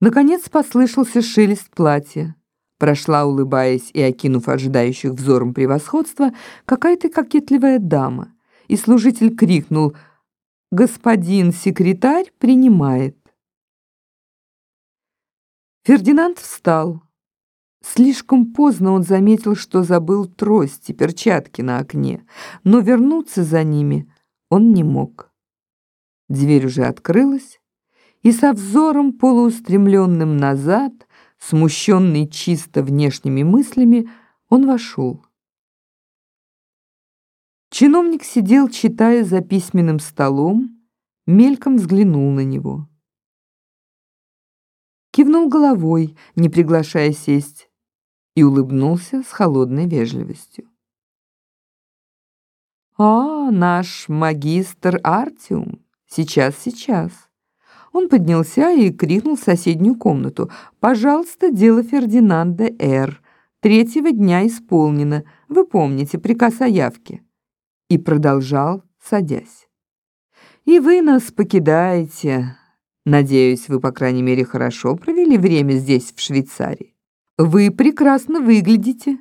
Наконец послышался шелест платья. Прошла, улыбаясь и окинув ожидающих взором превосходства, какая-то кокетливая дама, и служитель крикнул «Господин секретарь принимает». Фердинанд встал. Слишком поздно он заметил, что забыл трость и перчатки на окне, но вернуться за ними он не мог. Дверь уже открылась, и со взором полуустремленным назад, смущенный чисто внешними мыслями, он вошел. Чиновник сидел, читая за письменным столом, мельком взглянул на него. Кивнул головой, не приглашая сесть, и улыбнулся с холодной вежливостью. «А, наш магистр Артиум! Сейчас, сейчас!» Он поднялся и крикнул в соседнюю комнату. «Пожалуйста, дело Фердинанда Р. Третьего дня исполнено. Вы помните приказ о явке». И продолжал, садясь. «И вы нас покидаете. Надеюсь, вы, по крайней мере, хорошо провели время здесь, в Швейцарии. Вы прекрасно выглядите».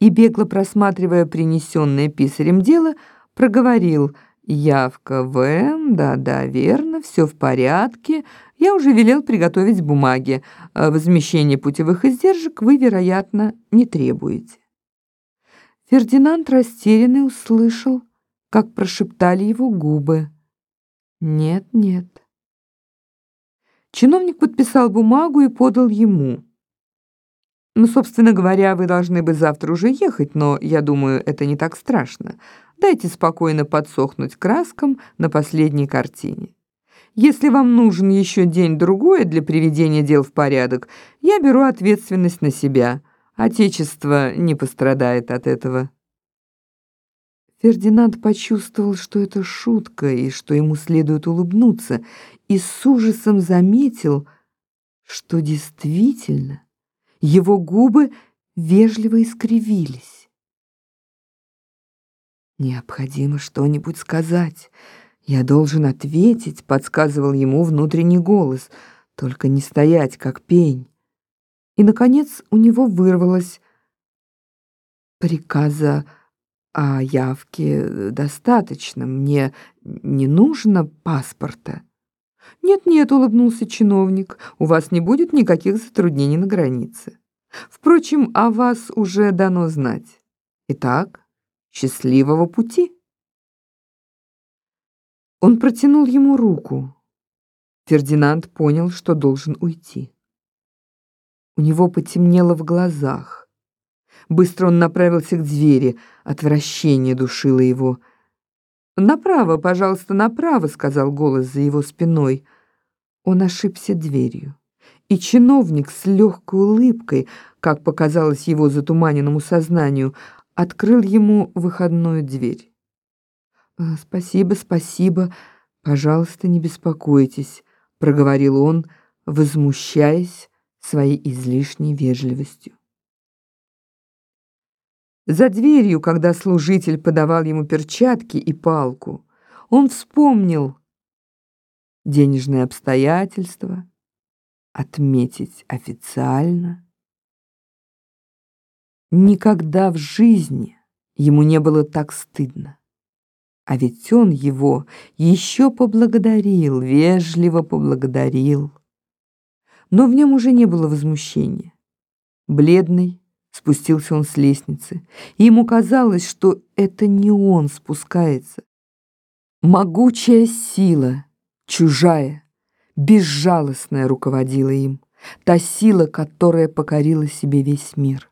И, бегло просматривая принесенное писарем дело, проговорил – Явка В, да-да, верно, все в порядке. Я уже велел приготовить бумаги. А возмещение путевых издержек вы, вероятно, не требуете. Фердинанд растерянный услышал, как прошептали его губы. Нет, нет. Чиновник подписал бумагу и подал ему. Ну, собственно говоря, вы должны бы завтра уже ехать, но, я думаю, это не так страшно. Дайте спокойно подсохнуть краскам на последней картине. Если вам нужен еще день-другой для приведения дел в порядок, я беру ответственность на себя. Отечество не пострадает от этого». Фердинанд почувствовал, что это шутка и что ему следует улыбнуться, и с ужасом заметил, что действительно его губы вежливо искривились. Необходимо что-нибудь сказать. Я должен ответить, подсказывал ему внутренний голос, только не стоять, как пень. И, наконец, у него вырвалось приказа о явке достаточно, мне не нужно паспорта. «Нет-нет», — улыбнулся чиновник, — «у вас не будет никаких затруднений на границе. Впрочем, о вас уже дано знать. Итак, Счастливого пути!» Он протянул ему руку. Фердинанд понял, что должен уйти. У него потемнело в глазах. Быстро он направился к двери, отвращение душило его. «Направо, пожалуйста, направо», — сказал голос за его спиной. Он ошибся дверью. И чиновник с легкой улыбкой, как показалось его затуманенному сознанию, открыл ему выходную дверь. «Э, «Спасибо, спасибо, пожалуйста, не беспокойтесь», — проговорил он, возмущаясь своей излишней вежливостью. За дверью, когда служитель подавал ему перчатки и палку, он вспомнил денежные обстоятельства, отметить официально — Никогда в жизни ему не было так стыдно. А ведь он его еще поблагодарил, вежливо поблагодарил. Но в нем уже не было возмущения. Бледный, спустился он с лестницы, ему казалось, что это не он спускается. Могучая сила, чужая, безжалостная руководила им, та сила, которая покорила себе весь мир.